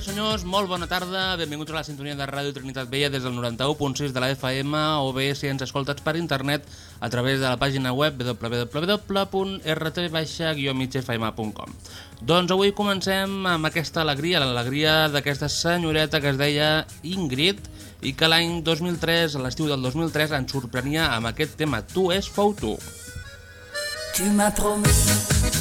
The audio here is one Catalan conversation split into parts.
Senyores, senyors, molt bona tarda. Benvinguts a la sintonia de Ràdio Trinitat Vella des del 91.6 de la FM o bé si ens escoltes per internet a través de la pàgina web www.rtv-migfm.com Doncs avui comencem amb aquesta alegria, l'alegria d'aquesta senyoreta que es deia Ingrid i que l'any 2003, a l'estiu del 2003, ens sorprenia amb aquest tema Tu és fou tu. Tu m'as promis.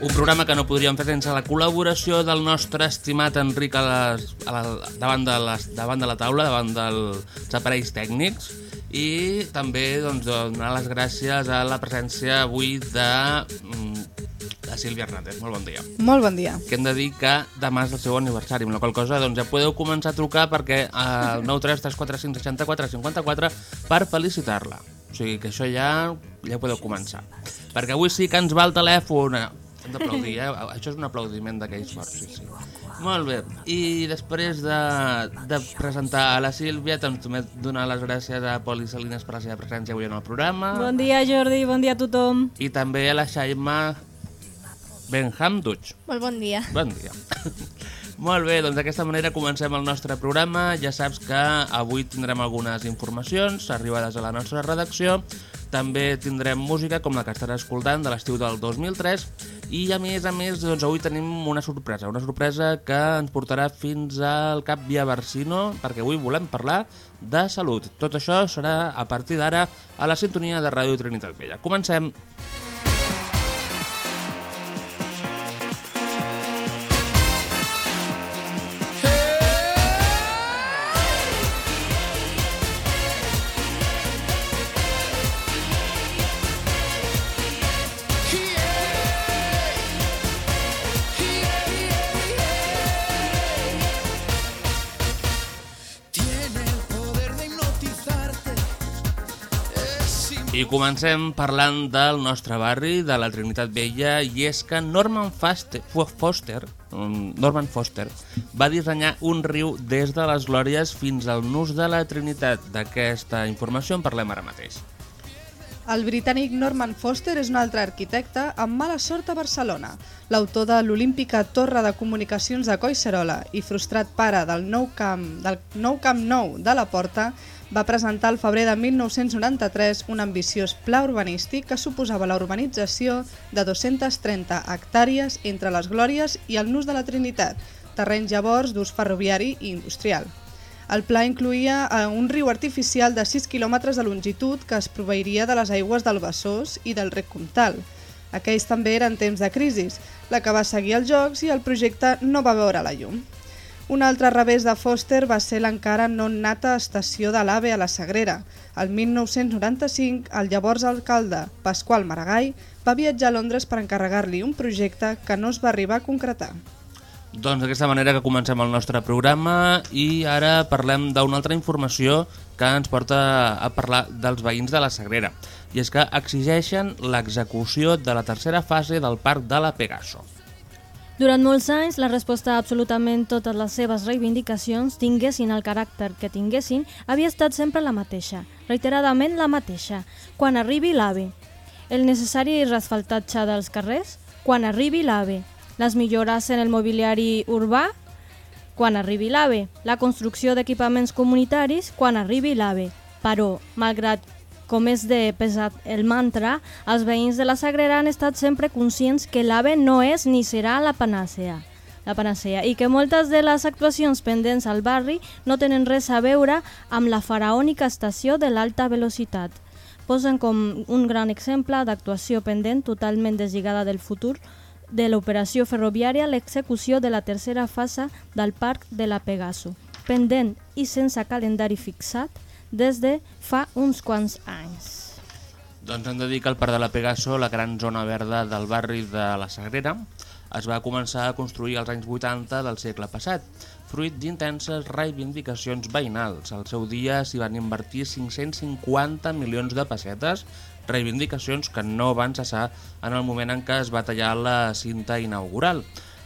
Un programa que no podríem fer sense la col·laboració del nostre estimat Enric a les, a la, davant, de les, davant de la taula, davant dels aparells tècnics i també doncs, donar les gràcies a la presència avui de, mm, de Sílvia Hernández. Molt bon dia. Molt bon dia. Que hem de dir que demà és el seu aniversari, amb la qual cosa doncs, ja podeu començar a trucar perquè al 933456454 per felicitar-la. O sigui que això ja ja podeu començar. Perquè avui sí que ens va el telèfon. Hem d'aplaudir, eh? Això és un aplaudiment d'aquells forts, sí, sí. Molt bé. I després de, de presentar a la Sílvia, també donar les gràcies a Pol i Salines per la seva presència avui en el programa. Bon dia, Jordi, bon dia a tothom. I també a la Shaima Benhamduch. Molt bon dia. Bon dia. Molt bé, doncs d'aquesta manera comencem el nostre programa. Ja saps que avui tindrem algunes informacions arribades a la nostra redacció. També tindrem música com la que estaràs escoltant de l'estiu del 2003 i a més a més doncs, avui tenim una sorpresa, una sorpresa que ens portarà fins al Cap Via Barsino perquè avui volem parlar de salut. Tot això serà a partir d'ara a la sintonia de Ràdio Trinitat Vella. Comencem. Tiene comencem parlant del nostre barri, de la Trinitat Vella, i és que Norman Foster, um, Norman Foster va dissenyar un riu des de les Glòries fins al nus de la Trinitat. D'aquesta informació en parlem ara mateix. El britànic Norman Foster és un altre arquitecte amb mala sort a Barcelona. L'autor de l'olímpica Torre de Comunicacions de Collserola i frustrat pare del nou camp, del nou camp nou de la Porta, va presentar el febrer de 1993 un ambiciós pla urbanístic que suposava la urbanització de 230 hectàrees entre les Glòries i el nus de la Trinitat, terrenys llavors d'ús ferroviari i industrial. El pla incluïa eh, un riu artificial de 6 quilòmetres de longitud que es proveiria de les aigües del Besòs i del Rec Comtal. Aquells també eren temps de crisis, la que va seguir els Jocs i el projecte no va veure la llum. Un altre revés de Foster va ser l'encara no nata estació de l'AVE a la Sagrera. El 1995, el llavors alcalde Pasqual Maragall va viatjar a Londres per encarregar-li un projecte que no es va arribar a concretar. Doncs d'aquesta manera que comencem el nostre programa i ara parlem d'una altra informació que ens porta a parlar dels veïns de la Sagrera. I és que exigeixen l'execució de la tercera fase del parc de la Pegaso. Durant molts anys, la resposta a absolutament totes les seves reivindicacions, tinguessin el caràcter que tinguessin, havia estat sempre la mateixa, reiteradament la mateixa. Quan arribi l'AVE, el necessari resfaltatge dels carrers, quan arribi l'AVE, les millores en el mobiliari urbà, quan arribi l'AVE, la construcció d'equipaments comunitaris, quan arribi l'AVE. Però, malgrat com és de pesat el mantra, els veïns de la Sagrera han estat sempre conscients que l'AVE no és ni serà la panacea. La panacea. I que moltes de les actuacions pendents al barri no tenen res a veure amb la faraònica estació de l'alta velocitat. Posen com un gran exemple d'actuació pendent totalment deslligada del futur de l'operació ferroviària l'execució de la tercera fase del parc de la Pegaso, pendent i sense calendari fixat des de fa uns quants anys. Doncs hem de dir que el Parc de la Pegaso, la gran zona verda del barri de la Sagrera, es va començar a construir als anys 80 del segle passat, fruit d'intenses reivindicacions veïnals. Al seu dia s'hi van invertir 550 milions de pessetes, reivindicacions que no van cessar en el moment en què es va tallar la cinta inaugural.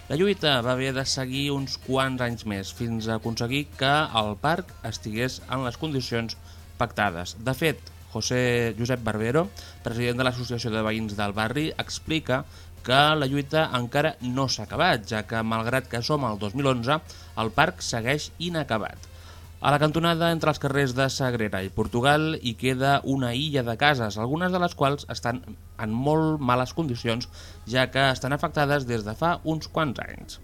La lluita va haver de seguir uns quants anys més fins a aconseguir que el parc estigués en les condicions pactades. De fet, José Josep Barbero, president de l'Associació de Veïns del Barri, explica que la lluita encara no s'ha acabat, ja que, malgrat que som al 2011, el parc segueix inacabat. A la cantonada entre els carrers de Sagrera i Portugal hi queda una illa de cases, algunes de les quals estan en molt males condicions, ja que estan afectades des de fa uns quants anys.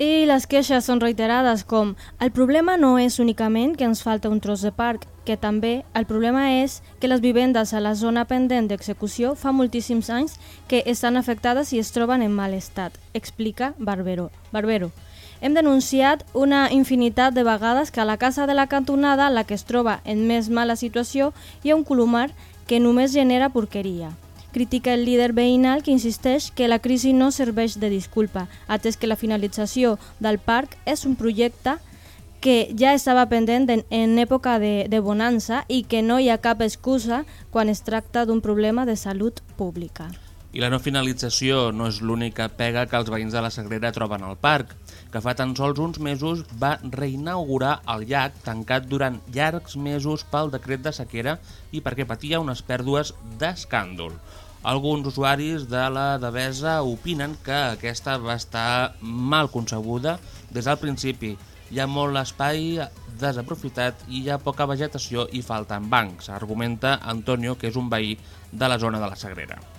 I les queixes són reiterades com el problema no és únicament que ens falta un tros de parc, que també el problema és que les vivendes a la zona pendent d'execució fa moltíssims anys que estan afectades i es troben en mal estat, explica Barbero. Barbero. Hem denunciat una infinitat de vegades que a la casa de la cantonada, la que es troba en més mala situació, hi ha un colomar que només genera porqueria. Critica el líder veïnal que insisteix que la crisi no serveix de disculpa, atès que la finalització del parc és un projecte que ja estava pendent en, en època de, de bonança i que no hi ha cap excusa quan es tracta d'un problema de salut pública. I la no finalització no és l'única pega que els veïns de la Sagrera troben al parc, que fa tan sols uns mesos va reinaugurar el llac tancat durant llargs mesos pel decret de sequera i perquè patia unes pèrdues d'escàndol. Alguns usuaris de la Devesa opinen que aquesta va estar mal concebuda des del principi. Hi ha molt espai desaprofitat i hi ha poca vegetació i falten bancs, argumenta Antonio, que és un veí de la zona de la Sagrera.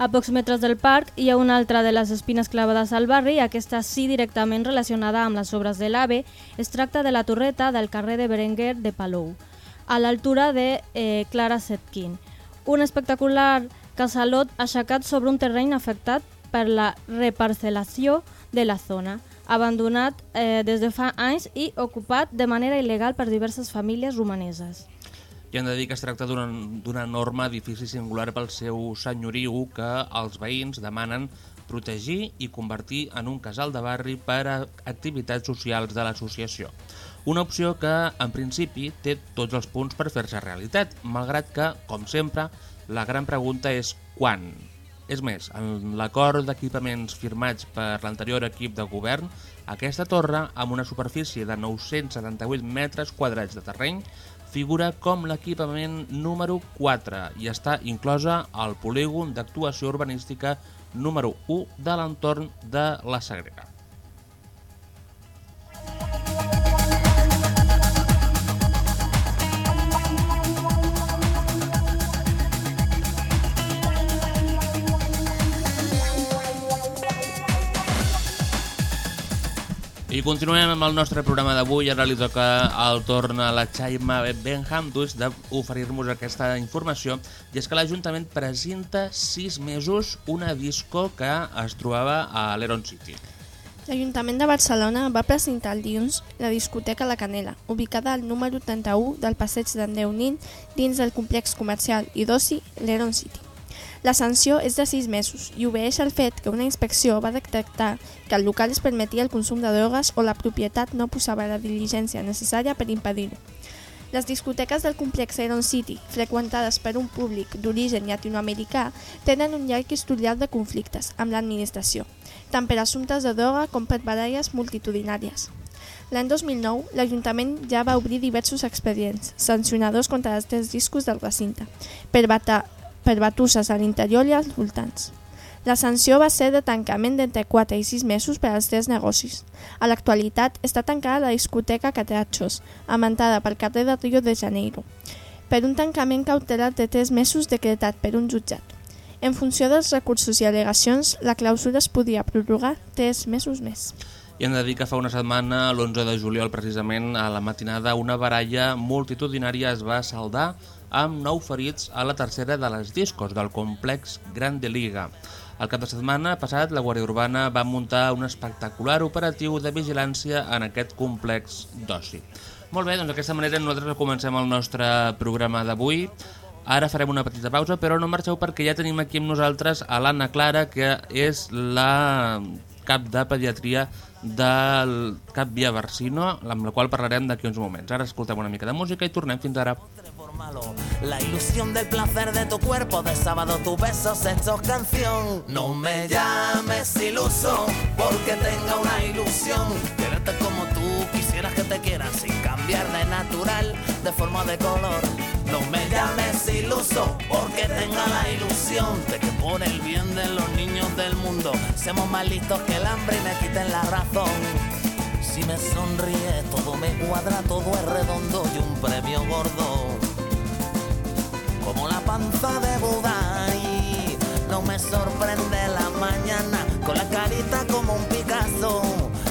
A pocs metres del parc hi ha una altra de les espines clavades al barri, aquesta sí directament relacionada amb les obres de l'AVE. Es tracta de la torreta del carrer de Berenguer de Palou, a l'altura de eh, Clara Setkin. Un espectacular casalot aixecat sobre un terreny afectat per la reparcel·lació de la zona, abandonat eh, des de fa anys i ocupat de manera il·legal per diverses famílies romaneses. I hem de dir que es tracta d'una enorme edifici singular pel seu senyoriu que els veïns demanen protegir i convertir en un casal de barri per a activitats socials de l'associació. Una opció que, en principi, té tots els punts per fer-se realitat, malgrat que, com sempre, la gran pregunta és quan. És més, en l'acord d'equipaments firmats per l'anterior equip de govern, aquesta torre, amb una superfície de 978 metres quadrats de terreny, figura com l'equipament número 4 i està inclosa al polígon d'actuació urbanística número 1 de l'entorn de la Sagrera. I continuem amb el nostre programa d'avui. Ara li toca el torn a la Chaima Benhamdus d'oferir-nos aquesta informació. I és que l'Ajuntament presenta sis mesos una disco que es trobava a l'Eron City. L'Ajuntament de Barcelona va presentar el dilluns la discoteca La Canela, ubicada al número 31 del passeig d'Andreu Nin dins del complex comercial i d'oci l'Eron City. La sanció és de 6 mesos i obeix al fet que una inspecció va detectar que el local es permetia el consum de drogues o la propietat no posava la diligència necessària per impedir-ho. Les discoteques del complex Iron City, freqüentades per un públic d'origen llatinoamericà, tenen un llarg historial de conflictes amb l'administració, tant per assumptes de droga com per baralles multitudinàries. L'any 2009, l'Ajuntament ja va obrir diversos expedients sancionadors contra els tres discos del recinte, per, per batusses a l'interior i als voltants. La sanció va ser de tancament d'entre 4 i 6 mesos per als tres negocis. A l'actualitat està tancada la discoteca Catrachos, amantada pel carrer de Rio de Janeiro, per un tancament cautelar de 3 mesos decretat per un jutjat. En funció dels recursos i al·legacions, la clausura es podia prorrogar 3 mesos més. I hem de dir que fa una setmana, l'11 de juliol precisament, a la matinada, una baralla multitudinària es va saldar amb nou ferits a la tercera de les discos del complex Grande Liga. El cap de setmana passat, la Guàrdia Urbana va muntar un espectacular operatiu de vigilància en aquest complex d'oci. Molt bé, doncs d'aquesta manera nosaltres comencem el nostre programa d'avui. Ara farem una petita pausa, però no marxeu perquè ja tenim aquí amb nosaltres a l'Anna Clara, que és la cap de pediatria del Cap Via Barsino, amb la qual parlarem d'aquí uns moments. Ara escoltem una mica de música i tornem fins ara. La ilusión del placer de tu cuerpo, de sábado tus besos hechos canción. No me llames iluso, porque tenga una ilusión. Quererte como tú quisieras que te quieran, sin cambiar de natural, de forma de color. No me llames iluso, porque tenga la ilusión de que por el bien de los niños del mundo, seamos más listos que el hambre y me quiten la razón. Si me sonríe, todo me cuadra, todo es redondo y un premio gordo. Como la panza de Buda y no me sorprende la mañana con la carita como un Picasso.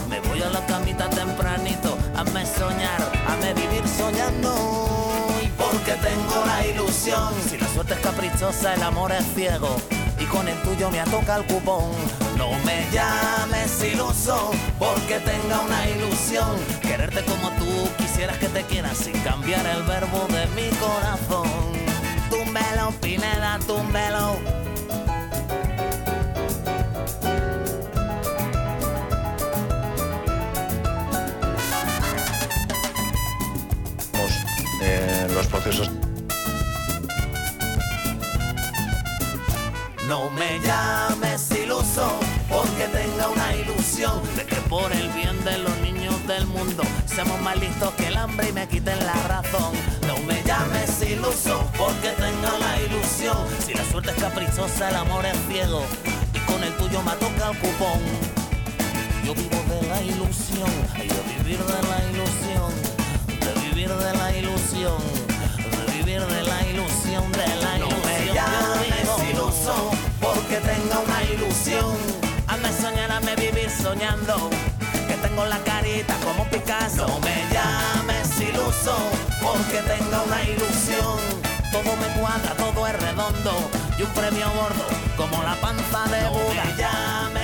Me voy a la camita tempranito, hazme soñar, hazme vivir soñando. Y porque tengo la ilusión, si la suerte es caprichosa, el amor es ciego. Y con el tuyo me toca el cupón. No me llames iluso, porque tenga una ilusión. Quererte como tú quisieras que te quieras sin cambiar el verbo de mi corazón. Túmbelo, Pineda, túmbelo. eh, los procesos No me llames iluso, porque tenga una ilusión de que por el bien de los niños del mundo seamos más listos que el hambre y me quiten la razón. No me llames iluso, porque tenga la ilusión. Si la suerte es caprichosa, el amor es ciego y con el tuyo me toca el cupón. Yo vivo de la ilusión, y de vivir de la ilusión, de vivir de la ilusión, de vivir de la ilusión, de la ilusión. No me llames iluso, porque tenga una ilusión. Hazme soñar, hazme vivir soñando, tengo la carita como Picasso. No me llames iluso, porque tenga una ilusión. Todo me cuadra, todo es redondo y un premio gordo como la panza de no Buda. me llames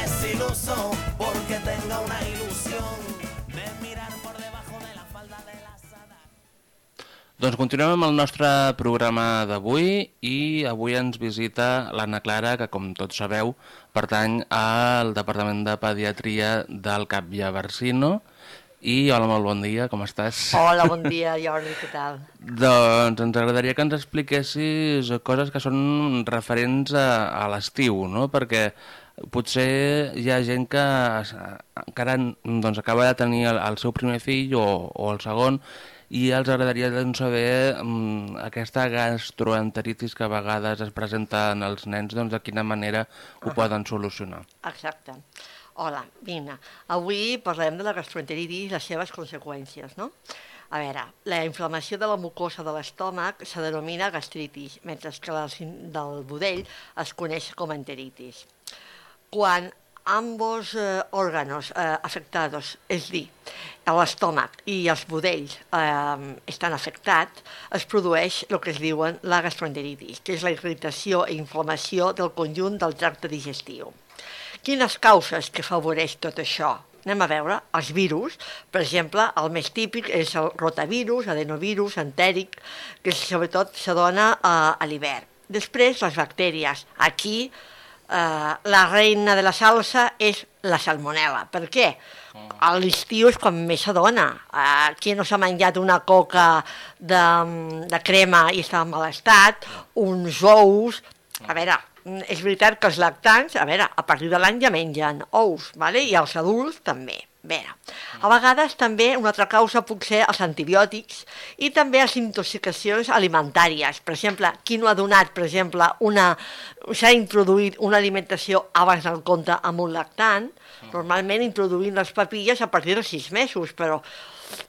Doncs continuem amb el nostre programa d'avui i avui ens visita l'Anna Clara, que com tots sabeu pertany al Departament de Pediatria del Cap Via Barsino. I hola, molt bon dia, com estàs? Hola, bon dia, Jordi, què tal? Doncs ens agradaria que ens expliquessis coses que són referents a, a l'estiu, no? Perquè potser hi ha gent que encara doncs, acaba de tenir el, el seu primer fill o, o el segon i els agradaria doncs, saber um, aquesta gastroenteritis que a vegades es presenta en els nens, doncs, de quina manera ho poden solucionar. Exacte. Hola, vine. Avui parlem de la gastroenteritis i les seves conseqüències, no? A veure, la inflamació de la mucosa de l'estómac se denomina gastritis, mentre que la del budell es coneix com enteritis. Quan ambos eh, órganos eh, afectados, és dir, l'estómac i els budells eh, estan afectats, es produeix el que es diuen la gastroenteritis, que és la irritació i inflamació del conjunt del tracte digestiu. Quines causes que favoreix tot això? Anem a veure, els virus, per exemple, el més típic és el rotavirus, adenovirus, entèric, que sobretot se dona a, a l'hivern. Després, les bactèries. Aquí, eh, la reina de la salsa és la salmonella. Per què? A l'estiu és quan més s'adona. Uh, qui no s'ha menjat una coca de, de crema i està en mal estat, uns ous... A veure, mm, és veritat que els lactants, a veure, a partir de l'any ja mengen ous, vale? i els adults també. Veure, a vegades també una altra causa pot ser els antibiòtics i també les intoxicacions alimentàries. Per exemple, qui no ha donat, per exemple, una... s'ha introduït una alimentació abans del compte amb un lactant, normalment introduint les papilles a partir dels sis mesos, però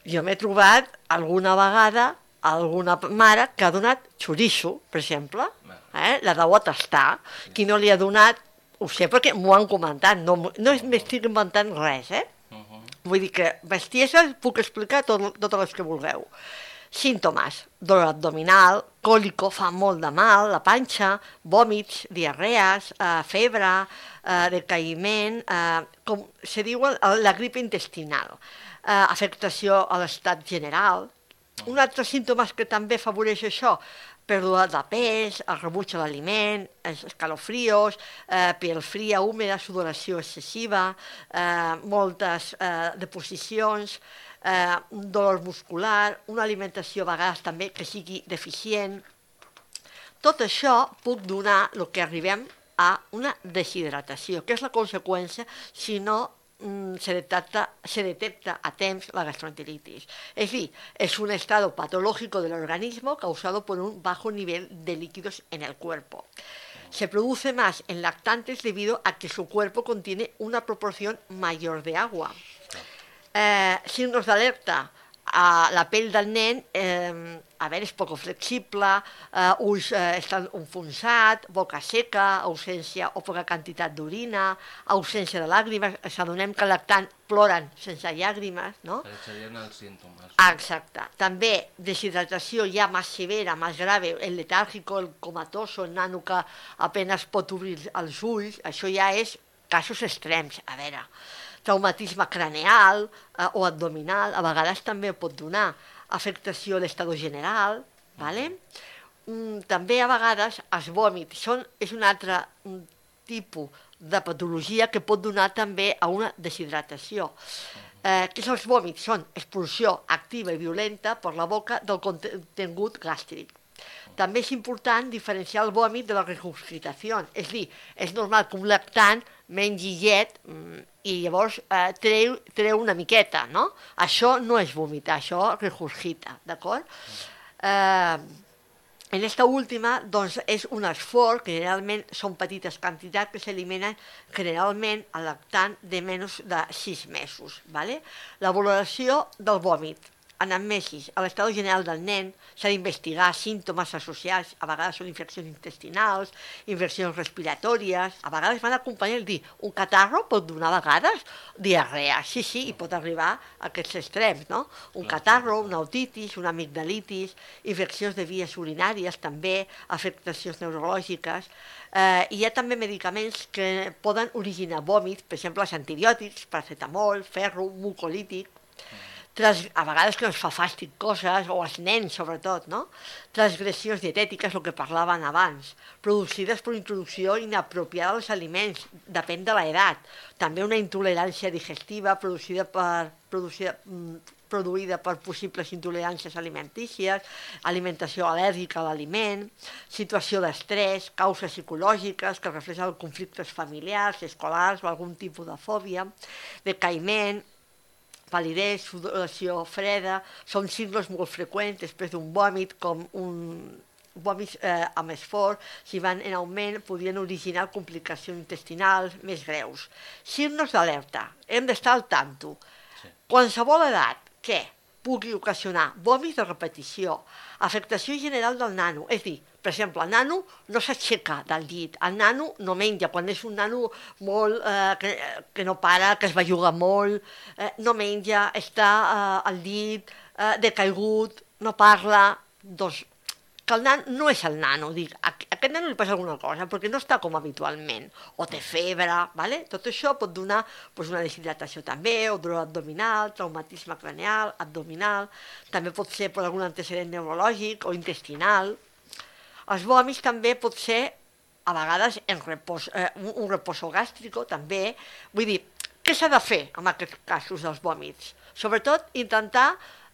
jo m'he trobat alguna vegada alguna mare que ha donat xoriço, per exemple, eh? la deu atestar. Qui no li ha donat, ho sé perquè m'ho han comentat, no, no m'estic inventant res, eh? Vull dir que bestieses puc explicar tot, totes les que vulgueu. Símptomes, dolor abdominal, còlico, fa molt de mal, la panxa, vòmits, diarrees, eh, febre, eh, decaïment, eh, com se diu la gripe intestinal, eh, afectació a l'estat general. Un altre símptomes que també afavoreix això, pèrdua de pes, el rebuig a l'aliment, els escalofrios, eh, pell fria, húmeda, sudoració excessiva, eh, moltes eh, deposicions, eh, dolor muscular, una alimentació a vegades també que sigui deficient. Tot això puc donar el que arribem a una deshidratació, que és la conseqüència si no se detecta, se detecta a temps la gastroenteritis. Es decir, es un estado patológico del organismo causado por un bajo nivel de líquidos en el cuerpo. Se produce más en lactantes debido a que su cuerpo contiene una proporción mayor de agua. Eh, signos d'alerta. Uh, la pell del nen, eh, a veure, és poc flexible, eh, ulls eh, estan enfonsats, boca seca, ausència o poca quantitat d'orina, ausència de làgrimes, s'adonem que lactant ploren sense llàgrimes, no? Aquests serien els símptomes. Exacte. També deshidratació ja més severa, més grave, el letàrgico, el comatoso, el nano que apenas pot obrir els ulls, això ja és casos extrems. A veure, traumatisme craneal eh, o abdominal, a vegades també pot donar afectació a l'estado general, vale? Mm, també a vegades els vòmits són, és un altre mm, tipus de patologia que pot donar també a una deshidratació. Eh, són els vòmits? Són expulsió activa i violenta per la boca del contingut gàstric. També és important diferenciar el vòmit de la regurgitació. És a dir, és normal que un lactant mengi llet mm, i llavors eh, treu, treu una miqueta, no? Això no és vomitar, això regurgita, d'acord? Eh, en esta última, doncs, és un esforç, que generalment són petites quantitats que s'eliminen generalment al lactant de menys de 6 mesos. ¿vale? La valoració del vòmit. En amnesis, a l'estat general del nen s'ha d'investigar símptomes associats, a vegades són infeccions intestinals, infeccions respiratòries, a vegades van acompanyar el dir, un catarro pot donar a vegades diarrea, sí, sí, i pot arribar a aquests extrems, no? Un catarro, una otitis, una amigdalitis, infeccions de vies urinàries també, afectacions neurològiques, eh, hi ha també medicaments que poden originar vòmits, per exemple, els antibiòtics, paracetamol, ferro, mucolític, Tras, a vegades que ens fa fàstic coses, o als nens sobretot, no? Transgressions dietètiques, el que parlaven abans, producides per introducció inapropiada als aliments, depèn de l'edat. També una intolerància digestiva producida per, producida, mm, produïda per possibles intoleràncies alimentícies, alimentació al·lèrgica a l'aliment, situació d'estrès, causes psicològiques que reflexen conflictes familiars, escolars o algun tipus de fòbia, decaïment, palidesa, sudoració freda, són signos molt freqüents després d'un vòmit, com un vòmits eh, amb esforç, si van en augment, podrien originar complicacions intestinals més greus. Signos d'alerta, hem d'estar al tanto. Sí. Qualsevol edat, què? pugui ocasionar vòmits de repetició, afectació general del nano, és dir, per exemple, el nano no s'aixeca del llit, el nano no menja, quan és un nano molt, eh, que, que no para, que es va jugar molt, eh, no menja, està eh, al llit, eh, decaigut, no parla, doncs que el nan no és el nano, dic, a aquest nano li passa alguna cosa, perquè no està com habitualment, o té febre, vale? tot això pot donar pues, una deshidratació també, o dolor abdominal, traumatisme craneal, abdominal, també pot ser per algun antecedent neurològic o intestinal. Els vòmits també pot ser, a vegades, en repòs, eh, un, un reposo gàstrico, també, vull dir, què s'ha de fer en aquests casos dels vòmits? Sobretot intentar,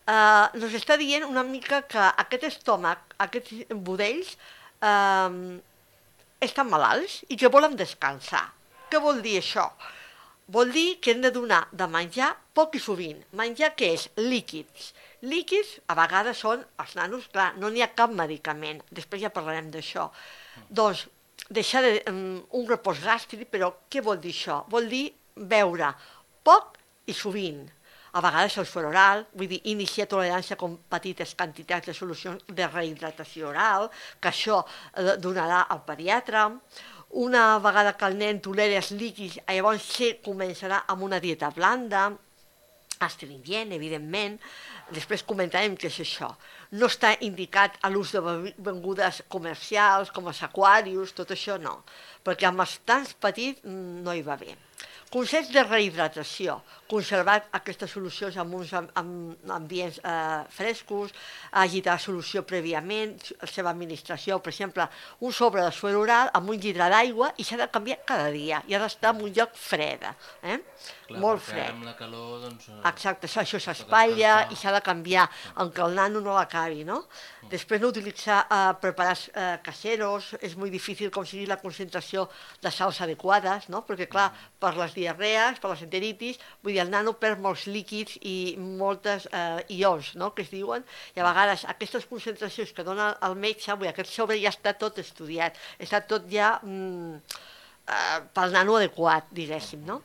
eh, nos està dient una mica que aquest estómac, aquests budells, eh, estan malalts i que volen descansar. Què vol dir això? Vol dir que hem de donar de menjar poc i sovint. Menjar què és? Líquids. Líquids a vegades són els nanos, clar, no n'hi ha cap medicament, després ja parlarem d'això. Doncs deixar de, um, un repòs gàstric, però què vol dir això? Vol dir beure poc i sovint. A vegades el suor oral, vull dir, iniciar tolerància com petites quantitats de solucions de rehidratació oral, que això eh, donarà al pediatre. Una vegada que el nen tolera els líquids, llavors sí començarà amb una dieta blanda, astringent, evidentment. Després comentarem què és això. No està indicat a l'ús de begudes comercials, com els aquarius, tot això no, perquè amb els tants petits mm, no hi va bé. Consells de rehidratació, conservar aquestes solucions en uns am amb ambients eh, frescos, agitar la solució prèviament, la seva administració, per exemple, un sobre de suero oral amb un llibre d'aigua i s'ha de canviar cada dia, i ha d'estar en un lloc fred, eh? Clar, molt fred. Amb la calor, doncs... eh, Exacte, això, s'espatlla i s'ha de canviar, aunque el nano no l'acabi, no? Després no utilitzar eh, preparats eh, caseros, és molt difícil aconseguir la concentració de sals adequades, no? Perquè, clar, per les diarrees, per les enteritis, vull dir, el nano perd molts líquids i moltes eh, ions, no?, que es diuen, i a vegades aquestes concentracions que dona el metge, vull dir, aquest sobre ja està tot estudiat, està tot ja mm, eh, pel nano adequat, diguéssim, no?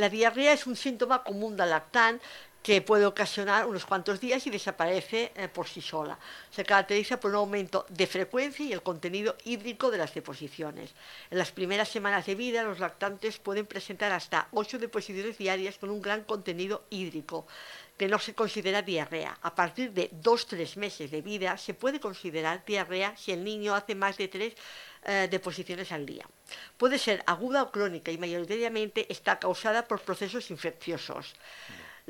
La diarrea es un síntoma común del lactante que puede ocasionar unos cuantos días y desaparece eh, por sí sola. Se caracteriza por un aumento de frecuencia y el contenido hídrico de las deposiciones. En las primeras semanas de vida, los lactantes pueden presentar hasta 8 deposiciones diarias con un gran contenido hídrico, que no se considera diarrea. A partir de 2-3 meses de vida se puede considerar diarrea si el niño hace más de 3 eh, deposiciones al día. Puede ser aguda o crónica y mayoritariamente está causada por procesos infecciosos.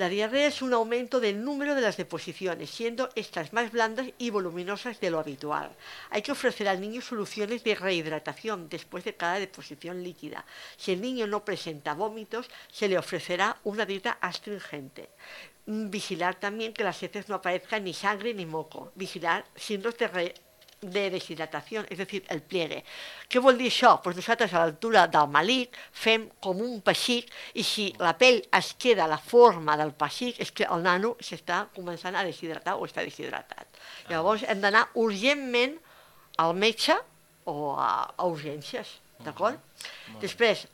La diarrea es un aumento del número de las deposiciones, siendo estas más blandas y voluminosas de lo habitual. Hay que ofrecer al niño soluciones de rehidratación después de cada deposición líquida. Si el niño no presenta vómitos, se le ofrecerá una dieta astringente. Mm, Vigilar también que las heces no aparezcan ni sangre ni moco. Vigilar signos de de deshidratació, és a dir, el pliegue. Què vol dir això? Pues nosaltres a l'altura del malic fem com un pessic i si la pell es queda a la forma del pessic és que el nano s'està començant a deshidratar o està deshidratat. Llavors hem d'anar urgentment al metge o a, a urgències, d'acord? Després,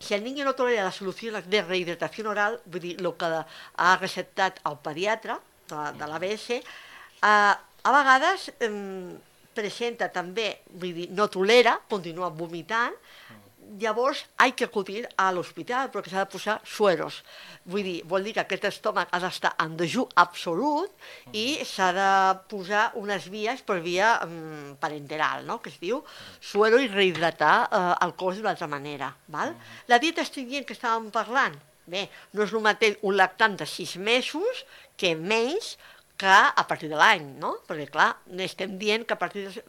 si el niño no tolera la solució de rehidratació oral, vull dir, el que ha receptat el pediatre de, de l'ABS, eh, a vegades eh, presenta també, vull dir, no tolera, continua vomitant, llavors hay que acudir a l'hospital perquè s'ha de posar sueros. Vull dir, vol dir que aquest estómac ha d'estar en dejú absolut i s'ha de posar unes vies per via um, parenteral, no? que es diu suero i rehidratar eh, el cos d'una altra manera. Val? La dieta astringent que estàvem parlant, bé, no és el mateix un lactant de sis mesos que menys que a partir de l'any, no? Perquè, clar, estem dient que a partir de,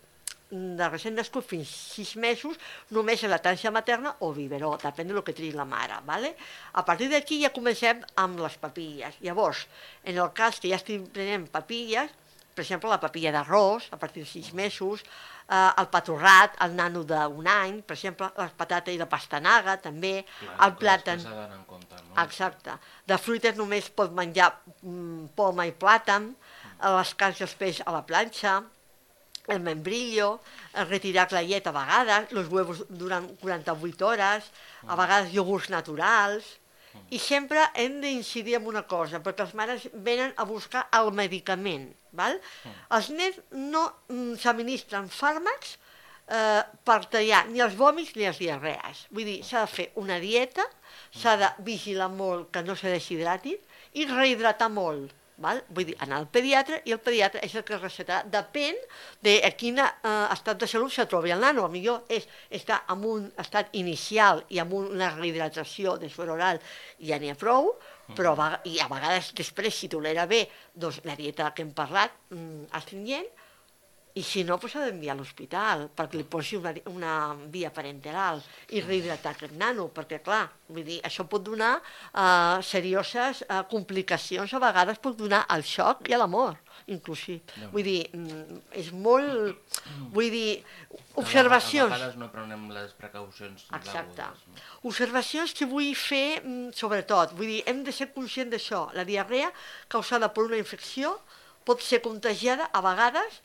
de recent nascut fins sis mesos només és lactància materna o biberó, depèn del que tregui la mare, ¿vale? A partir d'aquí ja comencem amb les papilles. Llavors, en el cas que ja estem prenent papilles, per exemple, la papilla d'arròs, a partir de sis mesos, eh, el patorrat, el nano d'un any, per exemple, la patata i la pastanaga, també, Clar, el plàtan... Compte, no? Exacte. De fruites només pot menjar mm, poma i plàtan, a les carns i els peix a la planxa, el membrillo, el retirar la llet a vegades, els huevos durant 48 hores, a vegades iogurts naturals, i sempre hem d'incidir en una cosa, perquè les mares venen a buscar el medicament. Val? Els nens no mm, s'administren fàrmacs eh, per tallar ni els vòmits ni les diarrees. Vull dir, s'ha de fer una dieta, s'ha de vigilar molt que no se deshidratin i rehidratar molt. Val? Vull dir, anar al pediatre i el pediatre és el que recetarà. Depèn de a quin eh, estat de salut se trobi el nano. A millor és estar en un estat inicial i amb una rehidratació de suor oral i ja n'hi ha prou, però a, vega- i a vegades després, si tolera bé, doncs la dieta que hem parlat, mm, astringent, I si no, doncs s'ha d'enviar a l'hospital perquè li posi una, una via parenteral i rehidratar aquest nano, perquè, clar, vull dir, això pot donar uh, serioses uh, complicacions, a vegades pot donar el xoc i a la mort, inclusive. Vull dir, mm, és molt... Vull dir, observacions... A vegades no prenem les precaucions Exacte. no? Observacions que vull fer, mm, sobretot, vull dir, hem de ser conscients d'això. La diarrea causada per una infecció pot ser contagiada a vegades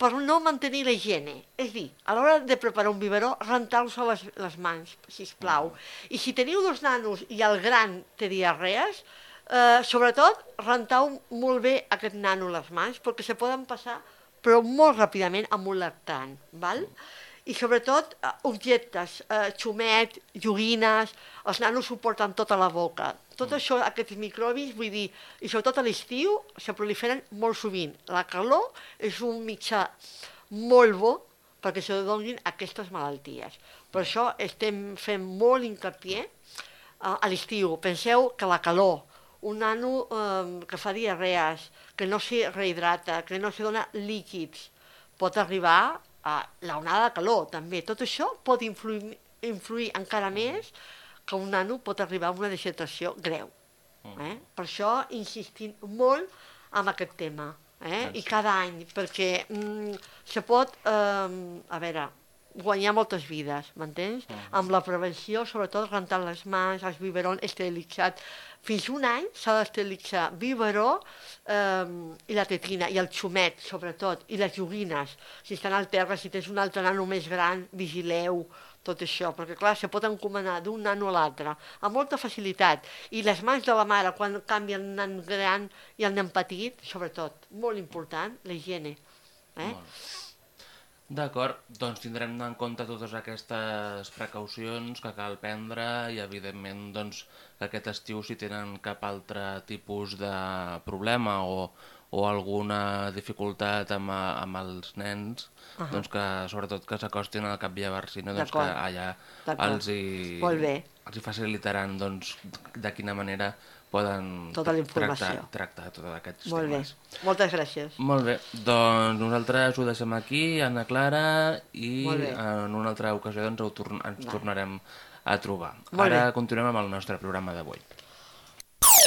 per no mantenir la higiene. És dir, a l'hora de preparar un biberó, rentar-vos les, les mans, si plau. I si teniu dos nanos i el gran té diarrees, eh, sobretot rentau molt bé aquest nano les mans, perquè se poden passar però molt ràpidament amb un lactant, val? I sobretot eh, objectes, eh, xumet, joguines, els nanos ho porten tot a la boca. Tot això, aquests microbis, vull dir, i sobretot a l'estiu, se proliferen molt sovint. La calor és un mitjà molt bo perquè se donin aquestes malalties. Per això estem fent molt hincapié eh, a l'estiu. Penseu que la calor, un nano eh, que fa diarrees, que no s'hi rehidrata, que no s'hi dona líquids, pot arribar la onada de calor també. Tot això pot influir, influir encara més que un nano pot arribar a una deshidratació greu. Eh? Per això insistint molt en aquest tema. Eh? I cada any, perquè mm, se pot, eh, a veure, guanyar moltes vides, m'entens? Amb la prevenció, sobretot rentant les mans, els biberons esterilitzats. Fins un any s'ha d'esterilitzar biberó eh, i la tetrina, i el xumet, sobretot, i les joguines. Si estan al terra, si tens un altre nano més gran, vigileu, tot això, perquè clar, se pot encomanar d'un nano a l'altre, amb molta facilitat. I les mans de la mare, quan canvia el nen gran i el nen petit, sobretot, molt important, la higiene. Eh? D'acord, doncs tindrem en compte totes aquestes precaucions que cal prendre i evidentment doncs, que aquest estiu si tenen cap altre tipus de problema o, o alguna dificultat amb, a- amb els nens, Ahà. doncs que sobretot que s'acostin al Cap Barcino, doncs que allà els hi, Molt bé. els hi facilitaran doncs, de quina manera poden Tota la informació. tractar, tractar tots aquests Molt bé. temes. Moltes gràcies. Molt bé, doncs nosaltres ho deixem aquí, Anna Clara, i Molt bé. en una altra ocasió doncs, torn ens Va. tornarem a trobar. Molt Ara bé. continuem amb el nostre programa d'avui.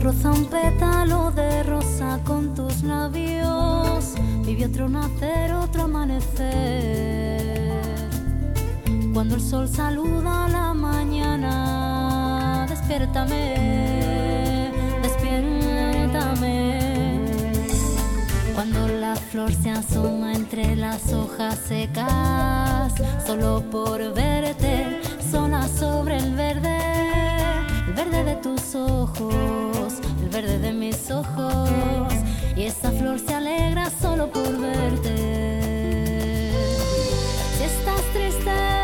Roza un pétalo de rosa con tus labios, vive otro nacer, otro amanecer. Cuando el sol saluda a la mañana, despiértame, despiértame. Cuando la flor se asoma entre las hojas secas, solo por verte, sola sobre el verde, verde de tus ojos, el verde de mis ojos, y esa flor se alegra solo por verte. Si estás triste,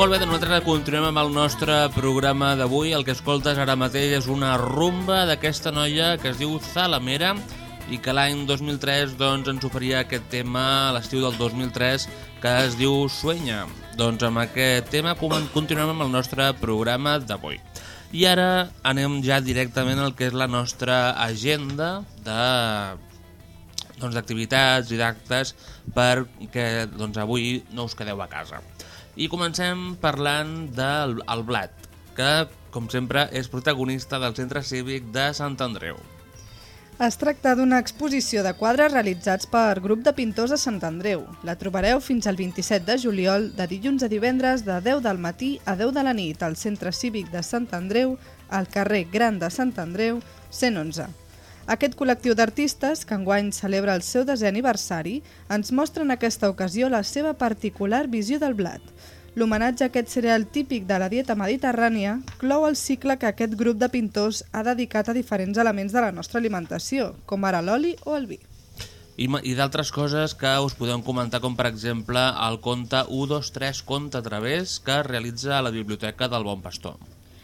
Molt bé, doncs nosaltres continuem amb el nostre programa d'avui. El que escoltes ara mateix és una rumba d'aquesta noia que es diu Zalamera i que l'any 2003 doncs, ens oferia aquest tema a l'estiu del 2003 que es diu Sueña. Doncs amb aquest tema continuem amb el nostre programa d'avui. I ara anem ja directament al que és la nostra agenda de doncs, d'activitats i d'actes perquè doncs, avui no us quedeu a casa. I comencem parlant del el Blat, que, com sempre, és protagonista del Centre Cívic de Sant Andreu. Es tracta d'una exposició de quadres realitzats per grup de pintors de Sant Andreu. La trobareu fins al 27 de juliol, de dilluns a divendres, de 10 del matí a 10 de la nit, al Centre Cívic de Sant Andreu, al carrer Gran de Sant Andreu, 111. Aquest col·lectiu d'artistes, que enguany celebra el seu desè aniversari, ens mostra en aquesta ocasió la seva particular visió del blat. L'homenatge a aquest cereal típic de la dieta mediterrània clou el cicle que aquest grup de pintors ha dedicat a diferents elements de la nostra alimentació, com ara l'oli o el vi. I, i d'altres coses que us podem comentar, com per exemple el conte 123 Conte a través, que realitza a la Biblioteca del Bon Pastor.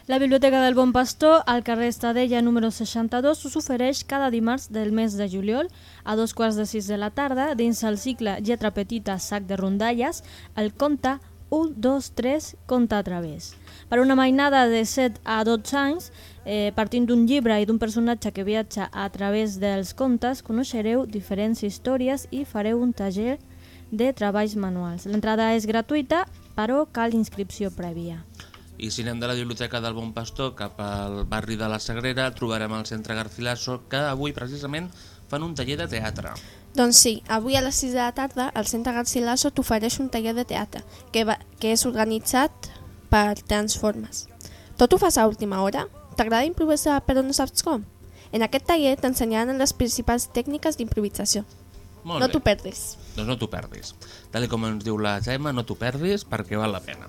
La Biblioteca del Bon Pastor, al carrer Estadella número 62, us ofereix cada dimarts del mes de juliol a dos quarts de sis de la tarda, dins el cicle Lletra Petita, sac de rondalles, el conte 1, 2, 3, Conte a través. Per una mainada de 7 a 12 anys, eh, partint d'un llibre i d'un personatge que viatja a través dels contes, coneixereu diferents històries i fareu un taller de treballs manuals. L'entrada és gratuïta, però cal inscripció prèvia. I si anem de la Biblioteca del Bon Pastor cap al barri de la Sagrera, trobarem el Centre Garcilaso, que avui precisament fan un taller de teatre. Doncs sí, avui a les 6 de la tarda el Centre Garcilaso t'ofereix un taller de teatre que, va, que és organitzat per Transformes. Tot ho fas a última hora? T'agrada improvisar però no saps com? En aquest taller t'ensenyaran les principals tècniques d'improvisació. No t'ho perdis. Doncs no t'ho perdis. Tal com ens diu la Gemma, no t'ho perdis perquè val la pena.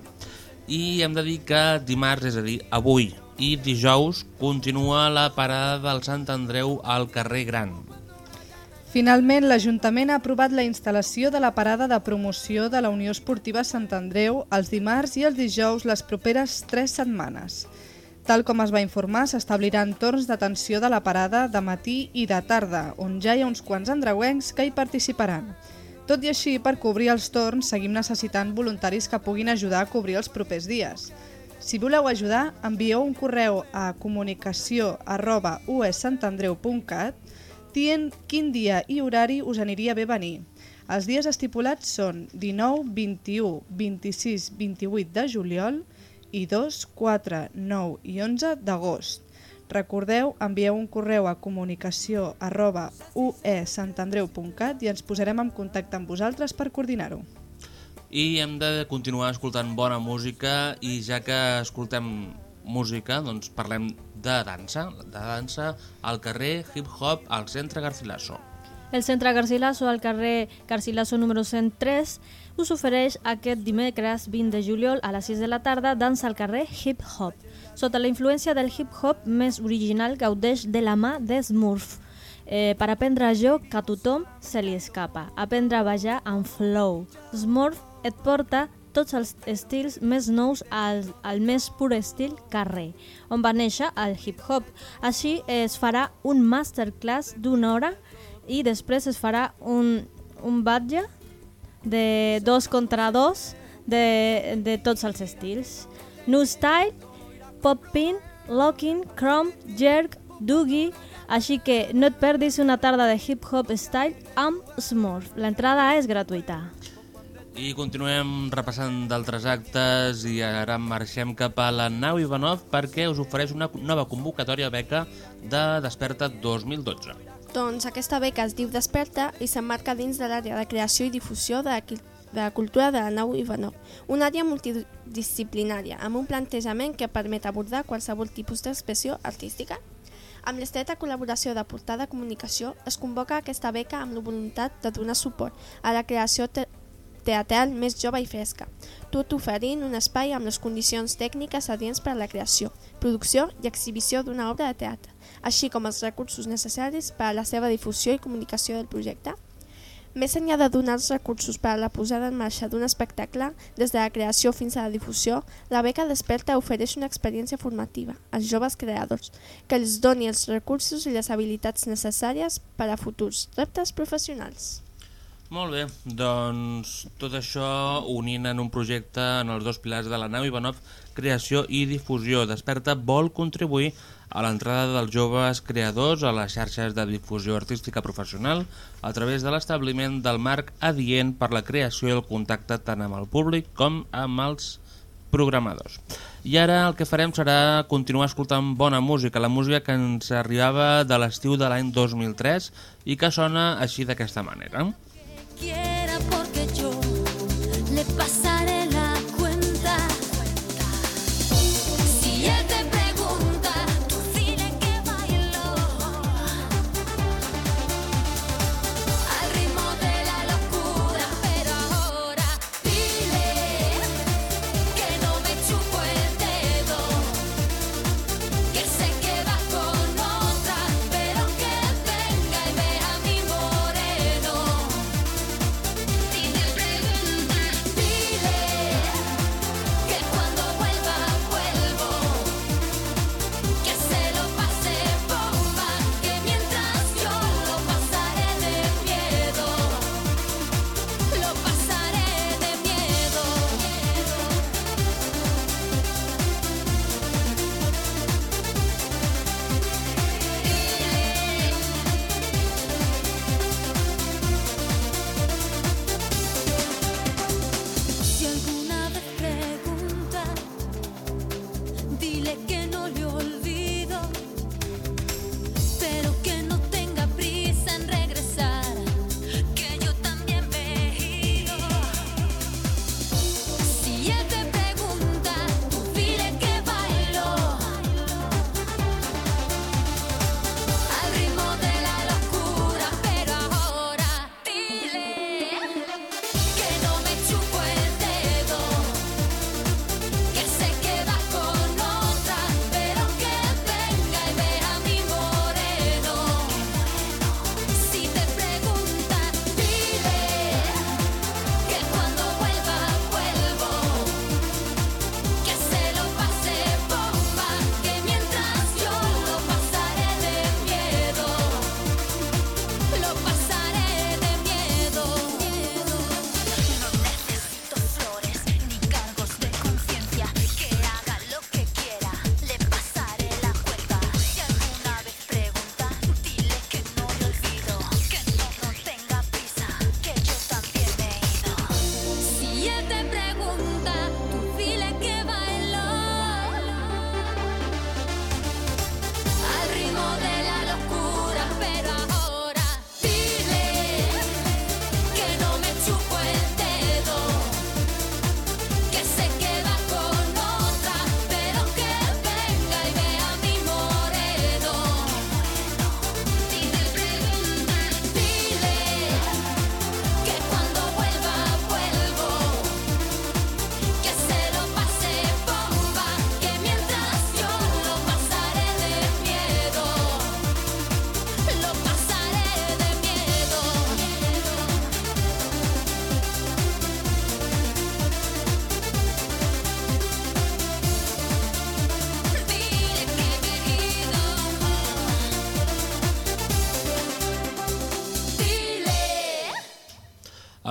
I hem de dir que dimarts, és a dir, avui i dijous, continua la parada del Sant Andreu al carrer Gran. Finalment, l'Ajuntament ha aprovat la instal·lació de la parada de promoció de la Unió Esportiva Sant Andreu els dimarts i els dijous les properes tres setmanes. Tal com es va informar, s'establiran torns d'atenció de la parada de matí i de tarda, on ja hi ha uns quants andreuencs que hi participaran. Tot i així, per cobrir els torns, seguim necessitant voluntaris que puguin ajudar a cobrir els propers dies. Si voleu ajudar, envieu un correu a comunicació arroba usantandreu.cat dient quin dia i horari us aniria bé venir. Els dies estipulats són 19, 21, 26, 28 de juliol i 2, 4, 9 i 11 d'agost. Recordeu, envieu un correu a comunicació arroba uesantandreu.cat i ens posarem en contacte amb vosaltres per coordinar-ho. I hem de continuar escoltant bona música i ja que escoltem música, doncs parlem de dansa, de dansa al carrer Hip Hop al centre Garcilaso. El Centre Garcilaso, al carrer Garcilaso número 103, us ofereix aquest dimecres 20 de juliol a les 6 de la tarda dansa al carrer Hip Hop. Sota la influència del hip hop més original gaudeix de la mà de Smurf. Eh, per aprendre a joc que a tothom se li escapa. Aprendre a ballar amb flow. Smurf et porta tots els estils més nous al, al més pur estil carrer, on va néixer el hip-hop. Així es farà un masterclass d'una hora i després es farà un, un batlle de dos contra dos de, de tots els estils. New Style, Pop Pin, Locking, Chrome, Jerk, Doogie, així que no et perdis una tarda de hip-hop style amb Smurf. L'entrada és gratuïta. I continuem repassant d'altres actes i ara marxem cap a la nau Ivanov perquè us ofereix una nova convocatòria beca de Desperta 2012. Doncs aquesta beca es diu Desperta i s'emmarca dins de l'àrea de creació i difusió de de cultura de la nau Ivanov, una àrea multidisciplinària amb un plantejament que permet abordar qualsevol tipus d'expressió artística. Amb l'estreta col·laboració de Portada Comunicació es convoca aquesta beca amb la voluntat de donar suport a la creació teatral més jove i fresca, tot oferint un espai amb les condicions tècniques adients per a la creació, producció i exhibició d'una obra de teatre, així com els recursos necessaris per a la seva difusió i comunicació del projecte. Més enllà de donar els recursos per a la posada en marxa d'un espectacle, des de la creació fins a la difusió, la beca Desperta ofereix una experiència formativa als joves creadors, que els doni els recursos i les habilitats necessàries per a futurs reptes professionals. Molt bé, doncs tot això unint en un projecte en els dos pilars de la nau Ivanov, creació i difusió. Desperta vol contribuir a l'entrada dels joves creadors a les xarxes de difusió artística professional a través de l'establiment del marc adient per la creació i el contacte tant amb el públic com amb els programadors. I ara el que farem serà continuar escoltant bona música, la música que ens arribava de l'estiu de l'any 2003 i que sona així d'aquesta manera. quiera por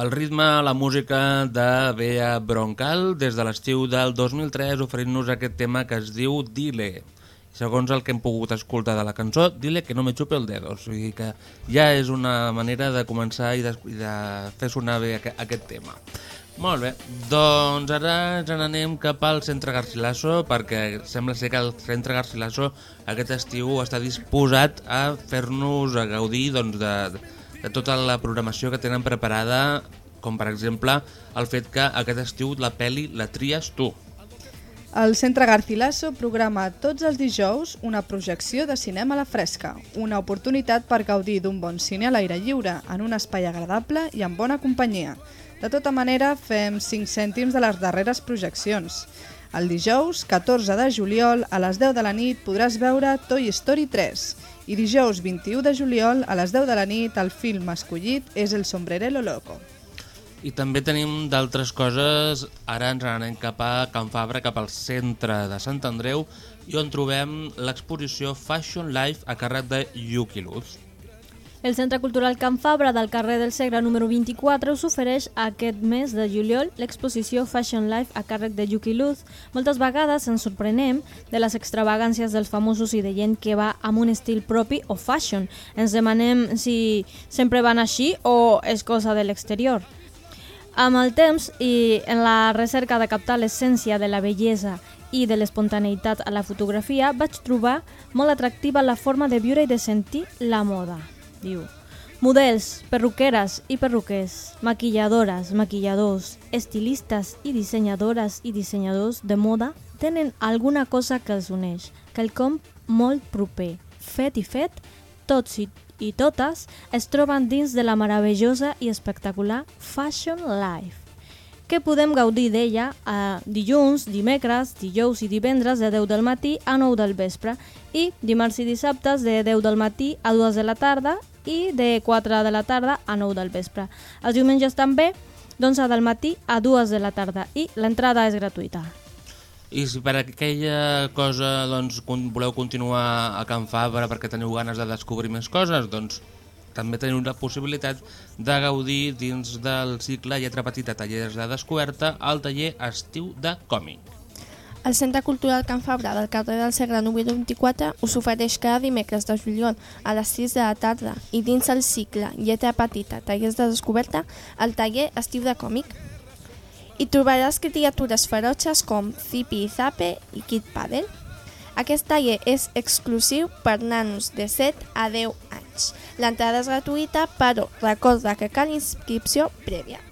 El ritme, la música de Bea Broncal des de l'estiu del 2003 oferint-nos aquest tema que es diu Dile. Segons el que hem pogut escoltar de la cançó, Dile que no me xupe el dedo. O sigui que ja és una manera de començar i de, i de fer sonar bé aqu aquest tema. Molt bé, doncs ara ens n'anem cap al Centre Garcilaso perquè sembla ser que el Centre Garcilaso aquest estiu està disposat a fer-nos gaudir doncs, de, de tota la programació que tenen preparada com per exemple el fet que aquest estiu la peli la tries tu. El Centre Garcilaso programa tots els dijous una projecció de cinema a la fresca, una oportunitat per gaudir d'un bon cine a l'aire lliure, en un espai agradable i amb bona companyia. De tota manera, fem 5 cèntims de les darreres projeccions. El dijous, 14 de juliol, a les 10 de la nit, podràs veure Toy Story 3. I dijous, 21 de juliol, a les 10 de la nit, el film escollit és El sombrerelo loco. I també tenim d'altres coses, ara ens anem cap a Can Fabra, cap al centre de Sant Andreu, i on trobem l'exposició Fashion Life a càrrec de Yuki Luz. El Centre Cultural Can Fabra del carrer del Segre número 24 us ofereix aquest mes de juliol l'exposició Fashion Life a càrrec de Yuki Luz. Moltes vegades ens sorprenem de les extravagàncies dels famosos i de gent que va amb un estil propi o fashion. Ens demanem si sempre van així o és cosa de l'exterior. Amb el temps i en la recerca de captar l'essència de la bellesa i de l'espontaneïtat a la fotografia, vaig trobar molt atractiva la forma de viure i de sentir la moda. Diu, models, perruqueres i perruquers, maquilladores, maquilladors, estilistes i dissenyadores i dissenyadors de moda tenen alguna cosa que els uneix, quelcom molt proper. Fet i fet, tots i i totes es troben dins de la meravellosa i espectacular Fashion Life que podem gaudir d'ella a dilluns, dimecres, dijous i divendres de 10 del matí a 9 del vespre i dimarts i dissabtes de 10 del matí a 2 de la tarda i de 4 de la tarda a 9 del vespre. Els diumenges també d'11 del matí a 2 de la tarda i l'entrada és gratuïta. I si per aquella cosa doncs, voleu continuar a Can Fabra perquè teniu ganes de descobrir més coses, doncs també teniu la possibilitat de gaudir dins del cicle Lletra Petita Tallers de Descoberta al taller Estiu de Còmic. El Centre Cultural Can Fabra del carrer del Segre número 24 us ofereix cada dimecres de juliol a les 6 de la tarda i dins el cicle Lletra Petita, Tallers de Descoberta, el taller Estiu de Còmic. Hi trobaràs criatures ferotges com Zipi i Zape i Kid Paddle. Aquest taller és exclusiu per nanos de 7 a 10 anys. L'entrada és gratuïta, però recorda que cal inscripció prèvia.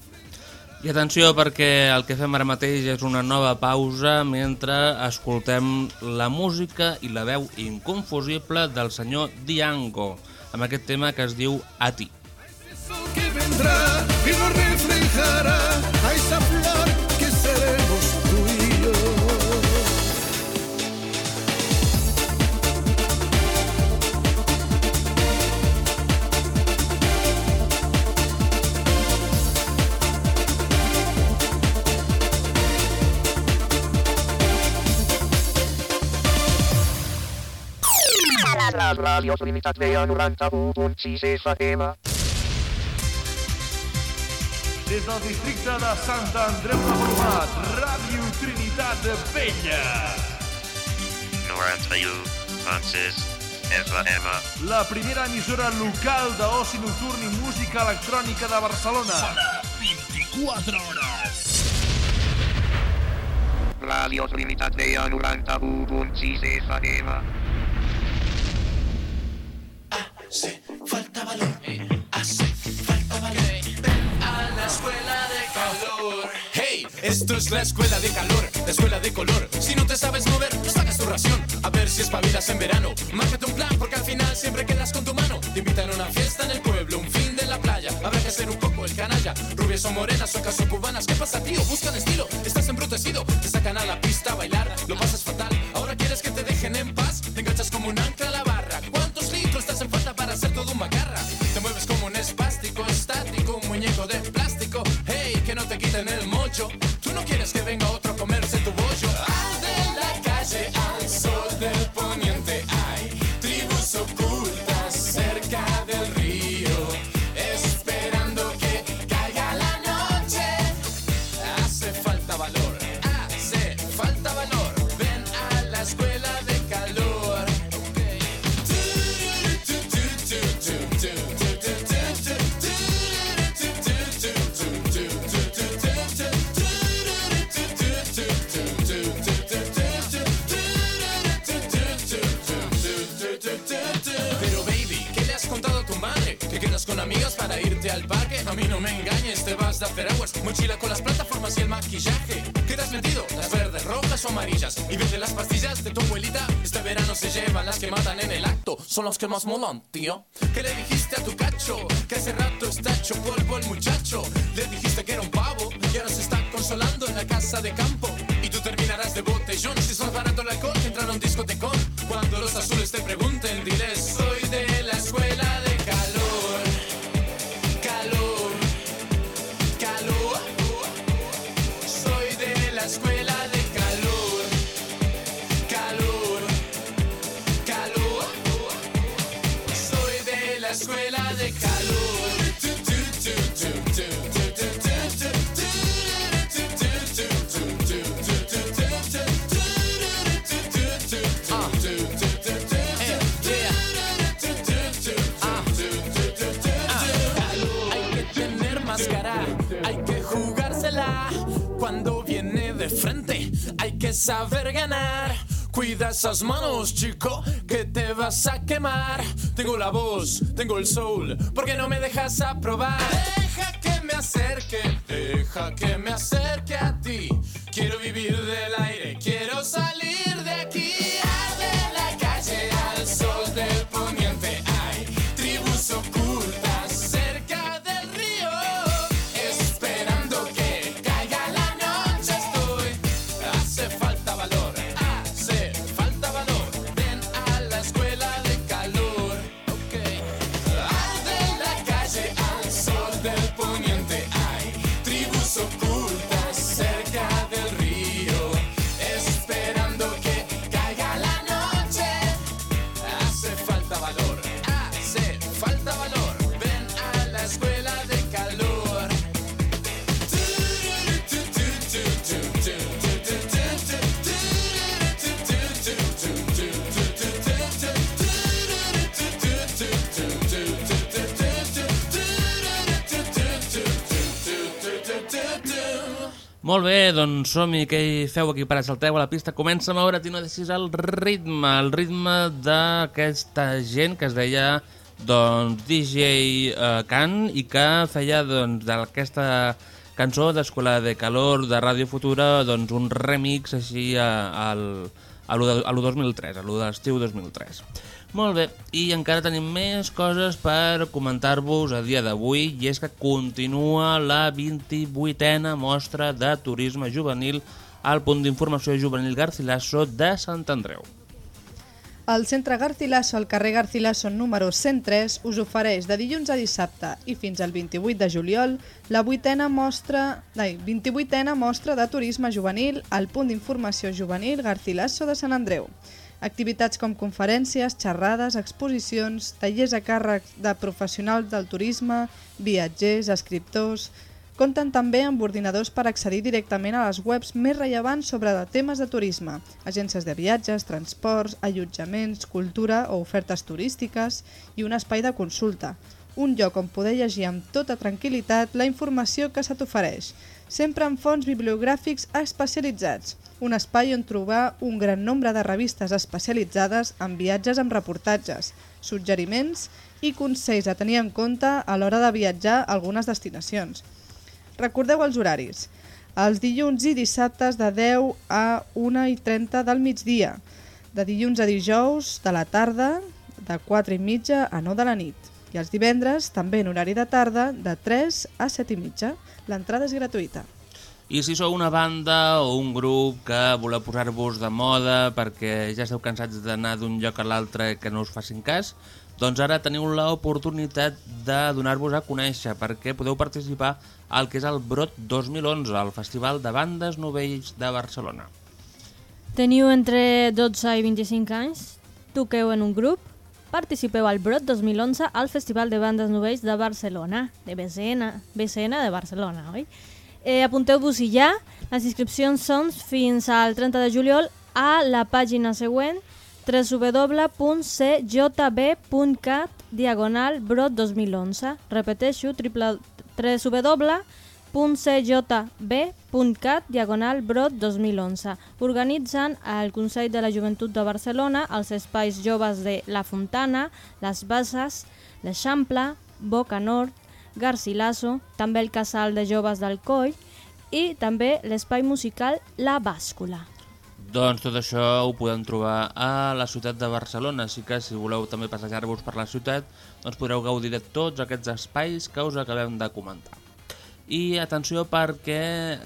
I atenció perquè el que fem ara mateix és una nova pausa mentre escoltem la música i la veu inconfusible del senyor Diango amb aquest tema que es diu A ti. que vendrá y reflejará a esa Les ràdios limitats veia 91.6 FM. Des del districte de Sant Andreu de Format, Ràdio Trinitat Vella. 91.6 FM. La primera emissora local d'oci nocturn i música electrònica de Barcelona. Sona 24 hores. Ràdios limitats veia 91.6 FM. Hace falta valor, hace falta valor. Ven a la escuela de calor. Hey, esto es la escuela de calor, la escuela de color. Si no te sabes mover, sacas tu ración. A ver si espabilas en verano. Márcate un plan, porque al final siempre quedas con tu mano. Te invitan a una fiesta en el pueblo, un fin de la playa. Habrá que ser un poco el canalla. Rubias o morenas o acaso cubanas. ¿Qué pasa, tío? Buscan estilo, estás embrutecido. Te sacan a la pista a bailar, lo pasas fatal. Ahora quieres que te dejen en paz. Te enganchas como un ancla a Escuela de calor. Ah, eh, ah. Hay que tener máscara, hay que jugársela cuando viene de frente, hay que saber ganar. Cuida esas manos, chico, que te vas a quemar. Tengo la voz, tengo el soul, porque no me dejas aprobar. Deja que me acerque, deja que me acerque a ti. Quiero vivir del aire, Molt bé, doncs som-hi, què hi feu aquí parats al peu a la pista? Comença a moure, no deixis el ritme, el ritme d'aquesta gent que es deia doncs, DJ eh, Can i que feia doncs, d'aquesta cançó d'Escola de Calor de Ràdio Futura doncs, un remix així a, a l'1 de- a l'1 2003, a l'1 de l'estiu 2003. Molt bé, i encara tenim més coses per comentar-vos a dia d'avui i és que continua la 28a mostra de turisme juvenil al punt d'informació juvenil Garcilaso de Sant Andreu. El Centre Garcilaso al carrer Garcilaso número 103 us ofereix de dilluns a dissabte i fins al 28 de juliol la 8a mostra, ai, 28a mostra de turisme juvenil al punt d'informació juvenil Garcilaso de Sant Andreu. Activitats com conferències, xerrades, exposicions, tallers a càrrec de professionals del turisme, viatgers, escriptors... Compten també amb ordinadors per accedir directament a les webs més rellevants sobre temes de turisme, agències de viatges, transports, allotjaments, cultura o ofertes turístiques i un espai de consulta. Un lloc on poder llegir amb tota tranquil·litat la informació que se t'ofereix, sempre amb fons bibliogràfics especialitzats, un espai on trobar un gran nombre de revistes especialitzades en viatges amb reportatges, suggeriments i consells a tenir en compte a l'hora de viatjar a algunes destinacions. Recordeu els horaris. Els dilluns i dissabtes de 10 a 1 i 30 del migdia. De dilluns a dijous de la tarda de 4 i mitja a 9 de la nit. I els divendres, també en horari de tarda, de 3 a 7 i mitja. L'entrada és gratuïta. I si sou una banda o un grup que voleu posar-vos de moda perquè ja esteu cansats d'anar d'un lloc a l'altre que no us facin cas, doncs ara teniu l'oportunitat de donar-vos a conèixer perquè podeu participar al que és el Brot 2011, el Festival de Bandes Novells de Barcelona. Teniu entre 12 i 25 anys? Toqueu en un grup? Participeu al Brot 2011 al Festival de Bandes Novells de Barcelona, de BCN, BCN de Barcelona, oi? Eh, Apunteu-vos-hi ja. Les inscripcions són fins al 30 de juliol a la pàgina següent www.cjb.cat diagonal brot 2011. Repeteixo, www.cjb.cat diagonal brot 2011. Organitzen el Consell de la Joventut de Barcelona els espais joves de La Fontana, Les Bases, l'Eixample, Boca Nord, Garcilaso, també el Casal de Joves del Coll i també l'espai musical La Bàscula. Doncs tot això ho podem trobar a la ciutat de Barcelona, així que si voleu també passejar-vos per la ciutat, doncs podreu gaudir de tots aquests espais que us acabem de comentar. I atenció perquè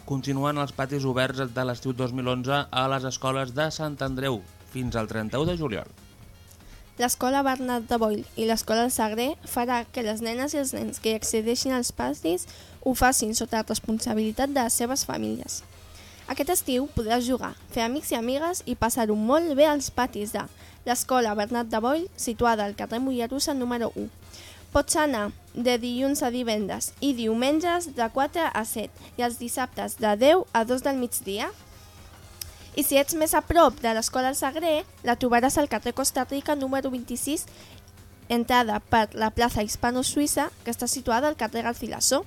continuen els patis oberts de l'estiu 2011 a les escoles de Sant Andreu fins al 31 de juliol. L'escola Bernat de Boil i l'escola del Sagrer farà que les nenes i els nens que hi accedeixin als patis ho facin sota responsabilitat de les seves famílies. Aquest estiu podràs jugar, fer amics i amigues i passar-ho molt bé als patis de l'escola Bernat de Boil, situada al carrer Mollerussa número 1. Pots anar de dilluns a divendres i diumenges de 4 a 7 i els dissabtes de 10 a 2 del migdia. I si ets més a prop de l'escola del Sagrer, la trobaràs al carrer Costa Rica número 26, entrada per la plaça Hispano-Suïssa, que està situada al carrer Garcilaso.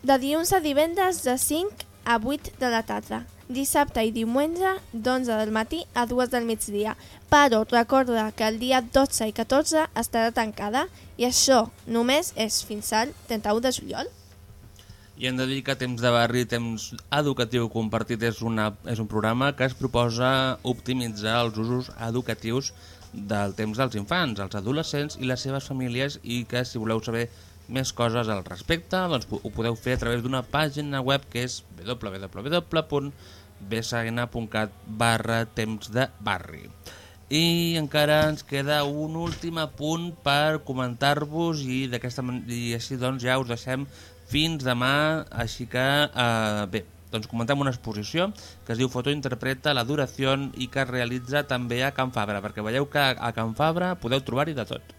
De dilluns a divendres de 5 a 8 de la tarda. Dissabte i diumenge d'11 del matí a 2 del migdia. Però recorda que el dia 12 i 14 estarà tancada i això només és fins al 31 de juliol. I hem de dir que Temps de Barri, Temps Educatiu Compartit és, una, és un programa que es proposa optimitzar els usos educatius del temps dels infants, els adolescents i les seves famílies i que si voleu saber més coses al respecte doncs ho podeu fer a través d'una pàgina web que és www.bsn.cat barra temps de barri. I encara ens queda un últim apunt per comentar-vos i, i així doncs ja us deixem fins demà, així que eh, bé, doncs comentem una exposició que es diu Foto interpreta la duració i que es realitza també a Can Fabra, perquè veieu que a Can Fabra podeu trobar-hi de tot.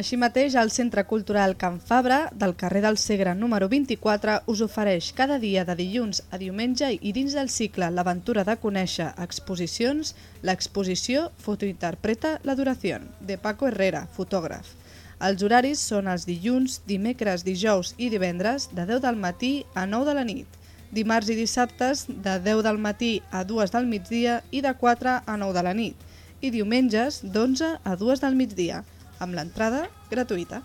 Així mateix, el Centre Cultural Can Fabra, del carrer del Segre número 24, us ofereix cada dia de dilluns a diumenge i dins del cicle L'aventura de conèixer exposicions, l'exposició Fotointerpreta la duració, de Paco Herrera, fotògraf. Els horaris són els dilluns, dimecres, dijous i divendres de 10 del matí a 9 de la nit, dimarts i dissabtes de 10 del matí a 2 del migdia i de 4 a 9 de la nit, i diumenges d'11 a 2 del migdia, amb l'entrada gratuïta.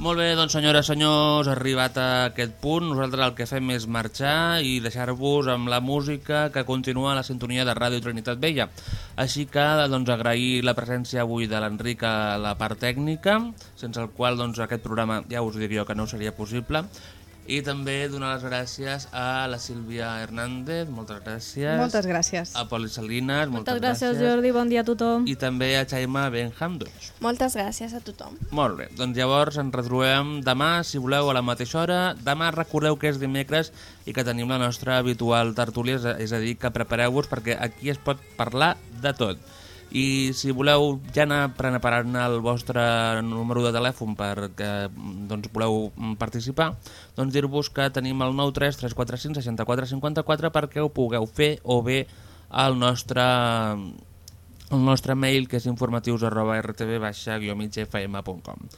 Molt bé, doncs senyores, senyors, arribat a aquest punt, nosaltres el que fem és marxar i deixar-vos amb la música que continua a la sintonia de Ràdio Trinitat Vella. Així que doncs, agrair la presència avui de l'Enric a la part tècnica, sense el qual doncs, aquest programa ja us jo que no seria possible. I també donar les gràcies a la Sílvia Hernández, moltes gràcies. Moltes gràcies. A Poli Salinas, moltes, Moltes gràcies, Jordi, bon dia a tothom. I també a Xaima Benham, doncs. Moltes gràcies a tothom. Molt bé, doncs llavors ens retrobem demà, si voleu, a la mateixa hora. Demà recordeu que és dimecres i que tenim la nostra habitual tertúlia, és a dir, que prepareu-vos perquè aquí es pot parlar de tot. I si voleu ja anar preparant el vostre número de telèfon perquè doncs, voleu mm, participar, doncs dir-vos que tenim el 93 345 64 54 perquè ho pugueu fer o bé al nostre el nostre mail que és informatius arroba rtb migfm.com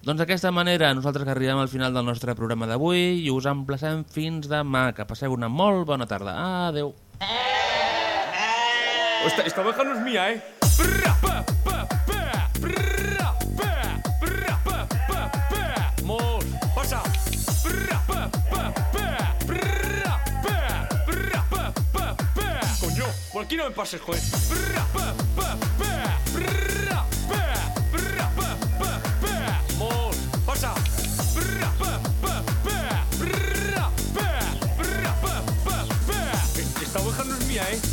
doncs d'aquesta manera nosaltres arribem al final del nostre programa d'avui i us emplacem fins demà. Que passeu una molt bona tarda. Adeu. Esta, esta no es mía, ¿eh? Mos, pasa. Coño, por aquí no me pases, joder. Mos, pasa. Esta oveja no es mía, ¿eh?